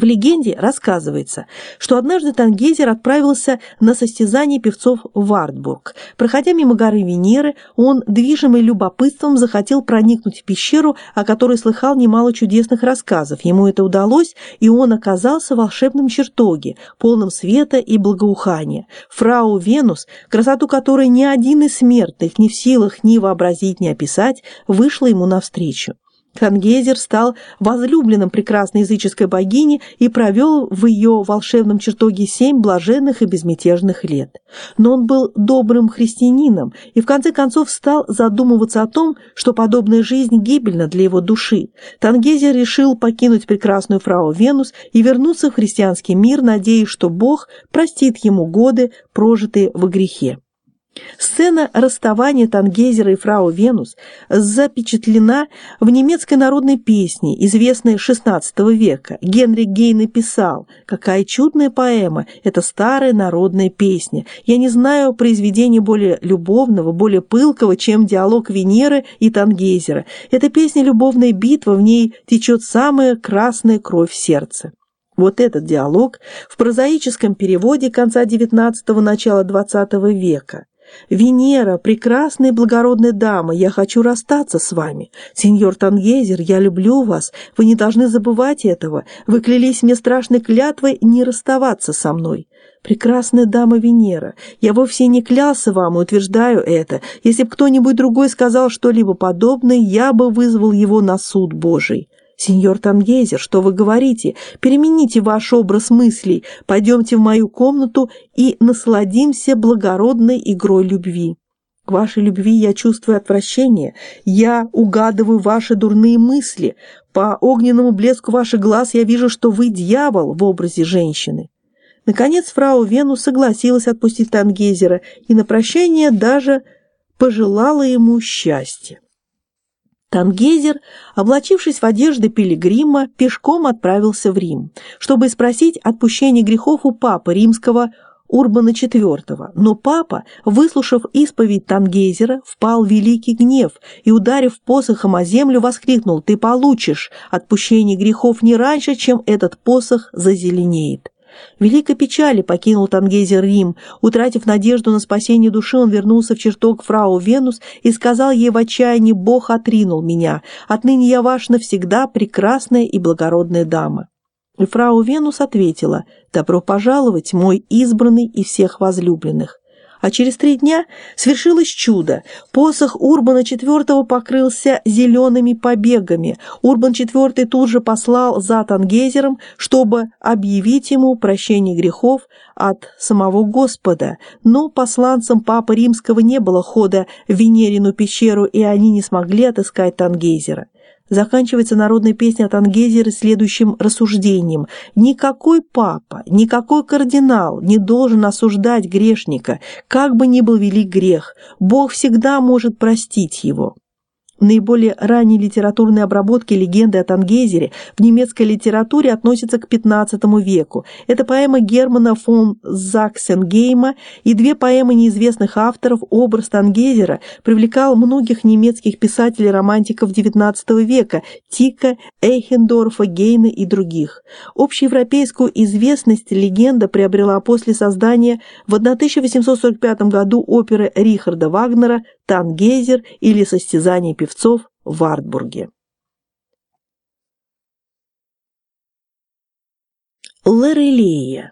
В легенде рассказывается, что однажды Тангейзер отправился на состязание певцов в Вартбург. Проходя мимо горы Венеры, он, движимый любопытством, захотел проникнуть в пещеру, о которой слыхал немало чудесных рассказов. Ему это удалось, и он оказался в волшебном чертоге, полном света и благоухания. Фрау Венус, красоту которой ни один из смертных ни в силах ни вообразить, ни описать, вышла ему навстречу. Тангезер стал возлюбленным прекрасной языческой богини и провел в ее волшебном чертоге семь блаженных и безмятежных лет. Но он был добрым христианином и в конце концов стал задумываться о том, что подобная жизнь гибельна для его души. Тангезер решил покинуть прекрасную фрау Венус и вернуться в христианский мир, надеясь, что Бог простит ему годы, прожитые во грехе. Сцена расставания Тангейзера и фрау Венус запечатлена в немецкой народной песне, известной XVI века. Генрих Гейне писал «Какая чудная поэма! Это старая народная песня. Я не знаю произведения более любовного, более пылкого, чем диалог Венеры и Тангейзера. Эта песня – любовная битва, в ней течет самая красная кровь сердца». Вот этот диалог в прозаическом переводе конца XIX – начала XX века. «Венера, прекрасная и благородная дама, я хочу расстаться с вами. Сеньор Тангейзер, я люблю вас, вы не должны забывать этого. Вы клялись мне страшной клятвой не расставаться со мной. Прекрасная дама Венера, я вовсе не клялся вам и утверждаю это. Если бы кто-нибудь другой сказал что-либо подобное, я бы вызвал его на суд Божий. «Сеньор Тангейзер, что вы говорите? Перемените ваш образ мыслей, пойдемте в мою комнату и насладимся благородной игрой любви». К вашей любви я чувствую отвращение, я угадываю ваши дурные мысли. По огненному блеску ваших глаз я вижу, что вы дьявол в образе женщины. Наконец фрау Вену согласилась отпустить Тангейзера и на прощание даже пожелала ему счастья. Тангезер, облачившись в одежды пилигрима, пешком отправился в Рим, чтобы спросить отпущение грехов у папы римского Урбана IV. Но папа, выслушав исповедь Тангезера, впал в великий гнев и, ударив посохом о землю, воскликнул «Ты получишь отпущение грехов не раньше, чем этот посох зазеленеет». Великой печали покинул Тангейзер Рим. Утратив надежду на спасение души, он вернулся в чертог фрау Венус и сказал ей в отчаянии «Бог отринул меня. Отныне я ваш навсегда прекрасная и благородная дама». И фрау Венус ответила «Добро пожаловать, мой избранный и всех возлюбленных». А через три дня свершилось чудо. Посох Урбана IV покрылся зелеными побегами. Урбан IV тут же послал за Тангейзером, чтобы объявить ему прощение грехов от самого Господа. Но посланцам Папы Римского не было хода в Венерину пещеру, и они не смогли отыскать Тангейзера заканчивается народная песня от Ангезера следующим рассуждением. Никакой папа, никакой кардинал не должен осуждать грешника, как бы ни был велик грех. Бог всегда может простить его наиболее ранней литературной обработки легенды о Тангейзере в немецкой литературе относится к XV веку. Это поэма Германа фон Заксенгейма и две поэмы неизвестных авторов «Образ Тангейзера» привлекал многих немецких писателей-романтиков XIX века Тика, Эйхендорфа, Гейна и других. Общеевропейскую известность легенда приобрела после создания в 1845 году оперы Рихарда Вагнера «Тангейзер» или «Состязание певцов» в Вартбурге. Лорелея.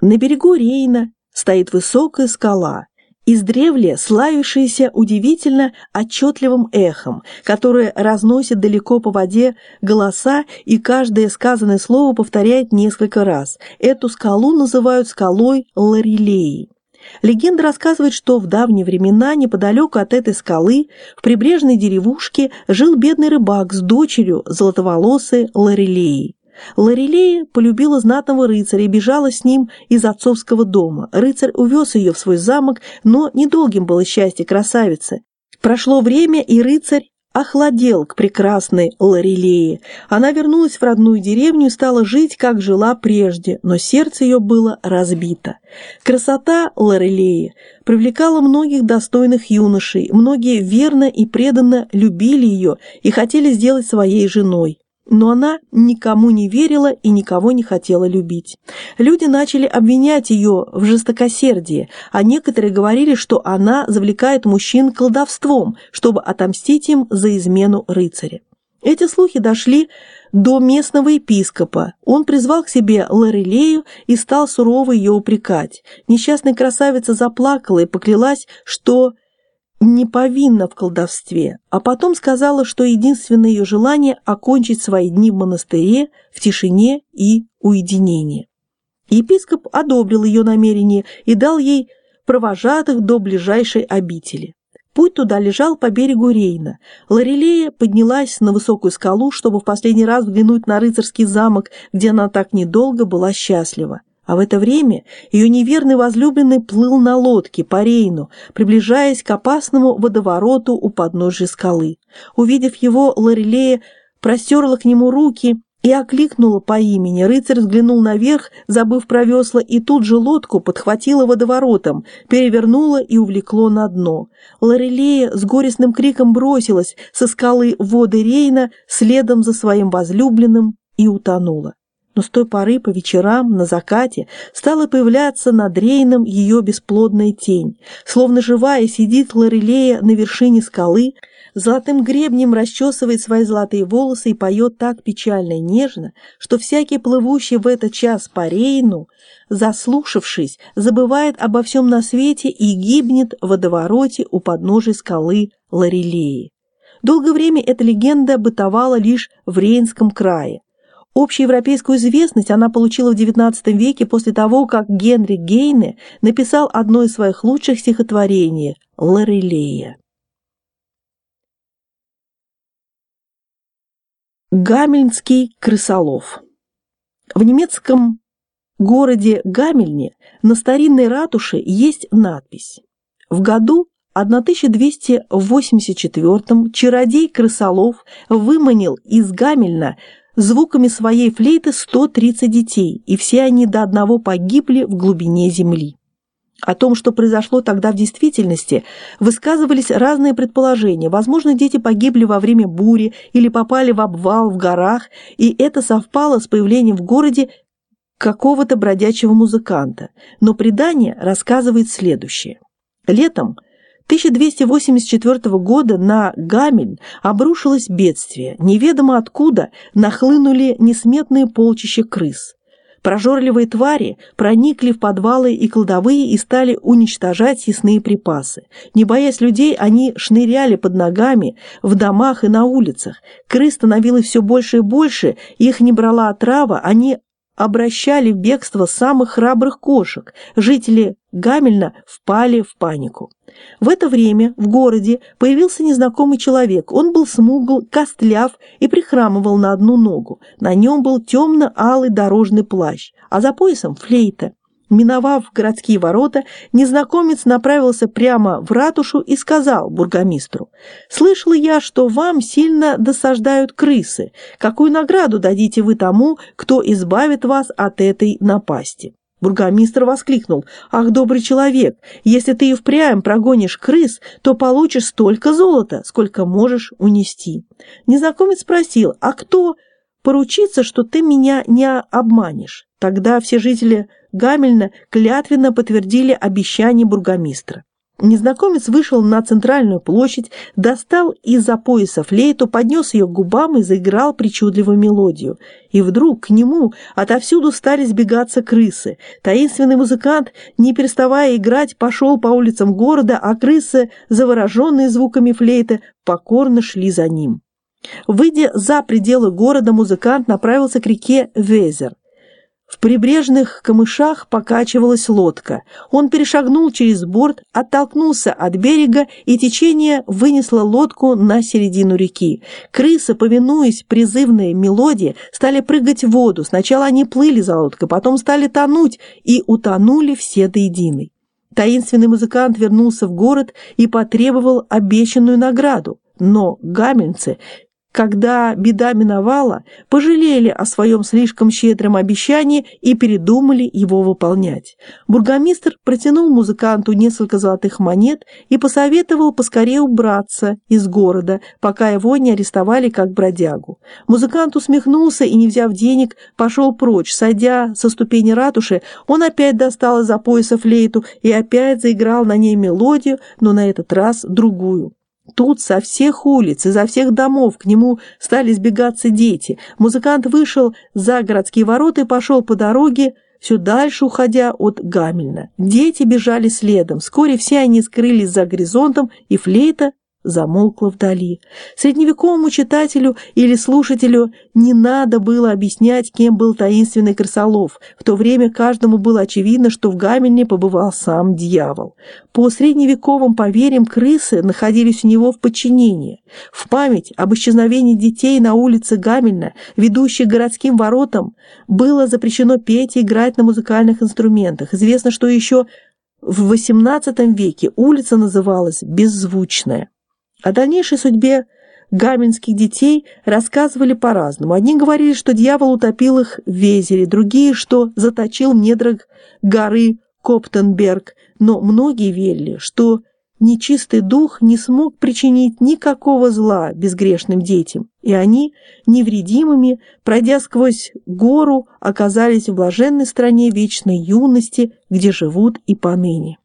На берегу Рейна стоит высокая скала, издревле славившаяся удивительно отчетливым эхом, которое разносит далеко по воде голоса и каждое сказанное слово повторяет несколько раз. Эту скалу называют скалой Лорелеи. Легенда рассказывает, что в давние времена неподалеку от этой скалы в прибрежной деревушке жил бедный рыбак с дочерью золотоволосой Лорелеей. Лорелея полюбила знатного рыцаря и бежала с ним из отцовского дома. Рыцарь увез ее в свой замок, но недолгим было счастье красавицы. Прошло время, и рыцарь охладел к прекрасной Лорелее. Она вернулась в родную деревню и стала жить, как жила прежде, но сердце ее было разбито. Красота Лорелеи привлекала многих достойных юношей, многие верно и преданно любили ее и хотели сделать своей женой. Но она никому не верила и никого не хотела любить. Люди начали обвинять ее в жестокосердии, а некоторые говорили, что она завлекает мужчин колдовством, чтобы отомстить им за измену рыцаря. Эти слухи дошли до местного епископа. Он призвал к себе Лорелею и стал сурово ее упрекать. Несчастная красавица заплакала и поклялась, что не повинна в колдовстве, а потом сказала, что единственное ее желание – окончить свои дни в монастыре, в тишине и уединении. Епископ одобрил ее намерение и дал ей провожатых до ближайшей обители. Путь туда лежал по берегу Рейна. Лорелея поднялась на высокую скалу, чтобы в последний раз взглянуть на рыцарский замок, где она так недолго была счастлива. А в это время ее неверный возлюбленный плыл на лодке по Рейну, приближаясь к опасному водовороту у подножия скалы. Увидев его, Лорелея простерла к нему руки и окликнула по имени. Рыцарь взглянул наверх, забыв про весла, и тут же лодку подхватила водоворотом, перевернула и увлекло на дно. Лорелея с горестным криком бросилась со скалы воды Рейна следом за своим возлюбленным и утонула но с той поры по вечерам, на закате, стала появляться над Рейном ее бесплодная тень. Словно живая сидит Лорелея на вершине скалы, золотым гребнем расчесывает свои золотые волосы и поет так печально и нежно, что всякий плывущий в этот час по Рейну, заслушавшись, забывает обо всем на свете и гибнет в водовороте у подножия скалы Лорелеи. Долгое время эта легенда бытовала лишь в Рейнском крае, Общеевропейскую известность она получила в XIX веке после того, как Генри Гейне написал одно из своих лучших стихотворений «Лорелея». Гамельнский крысолов В немецком городе Гамельне на старинной ратуше есть надпись «В году 1284 чародей Крысолов выманил из Гамельна звуками своей флейты 130 детей, и все они до одного погибли в глубине земли. О том, что произошло тогда в действительности, высказывались разные предположения. Возможно, дети погибли во время бури или попали в обвал в горах, и это совпало с появлением в городе какого-то бродячего музыканта. Но предание рассказывает следующее. Летом 1284 года на Гамель обрушилось бедствие. Неведомо откуда нахлынули несметные полчища крыс. Прожорливые твари проникли в подвалы и кладовые и стали уничтожать съестные припасы. Не боясь людей, они шныряли под ногами в домах и на улицах. Крыс становилось все больше и больше, их не брала отрава, они обращали в бегство самых храбрых кошек. Жители Гамельна впали в панику. В это время в городе появился незнакомый человек. Он был смугл, костляв и прихрамывал на одну ногу. На нем был темно-алый дорожный плащ, а за поясом флейта. Миновав городские ворота, незнакомец направился прямо в ратушу и сказал бургомистру, «Слышал я, что вам сильно досаждают крысы. Какую награду дадите вы тому, кто избавит вас от этой напасти?» Бургомистр воскликнул, «Ах, добрый человек, если ты и впрямь прогонишь крыс, то получишь столько золота, сколько можешь унести». Незнакомец спросил, «А кто поручится, что ты меня не обманешь?» Тогда все жители Гамельна клятвенно подтвердили обещание бургомистра. Незнакомец вышел на центральную площадь, достал из-за пояса флейту, поднес ее к губам и заиграл причудливую мелодию. И вдруг к нему отовсюду стали сбегаться крысы. Таинственный музыкант, не переставая играть, пошел по улицам города, а крысы, завороженные звуками флейты, покорно шли за ним. Выйдя за пределы города, музыкант направился к реке Везер. В прибрежных камышах покачивалась лодка. Он перешагнул через борт, оттолкнулся от берега, и течение вынесло лодку на середину реки. Крысы, повинуясь призывной мелодии, стали прыгать в воду. Сначала они плыли за лодкой, потом стали тонуть, и утонули все до единой. Таинственный музыкант вернулся в город и потребовал обещанную награду. Но гамельцы когда беда миновала, пожалели о своем слишком щедром обещании и передумали его выполнять. Бургомистр протянул музыканту несколько золотых монет и посоветовал поскорее убраться из города, пока его не арестовали как бродягу. Музыкант усмехнулся и, не взяв денег, пошел прочь. Сойдя со ступени ратуши, он опять достал из-за пояса флейту и опять заиграл на ней мелодию, но на этот раз другую. Тут со всех улиц, изо всех домов к нему стали сбегаться дети. Музыкант вышел за городские ворота и пошел по дороге, все дальше уходя от Гамельна. Дети бежали следом. Вскоре все они скрылись за горизонтом, и флейта замолкла вдали. Средневековому читателю или слушателю не надо было объяснять, кем был таинственный крысолов. В то время каждому было очевидно, что в Гамельне побывал сам дьявол. По средневековым поверьям крысы находились у него в подчинении. В память об исчезновении детей на улице Гамельна, ведущей к городским воротам, было запрещено петь и играть на музыкальных инструментах. Известно, что еще в XVIII веке улица называлась Беззвучная. О дальнейшей судьбе гаменских детей рассказывали по-разному. Одни говорили, что дьявол утопил их в Везере, другие, что заточил в недрах горы Коптенберг, но многие верили, что нечистый дух не смог причинить никакого зла безгрешным детям, и они, невредимыми, пройдя сквозь гору, оказались в блаженной стране вечной юности, где живут и поныне.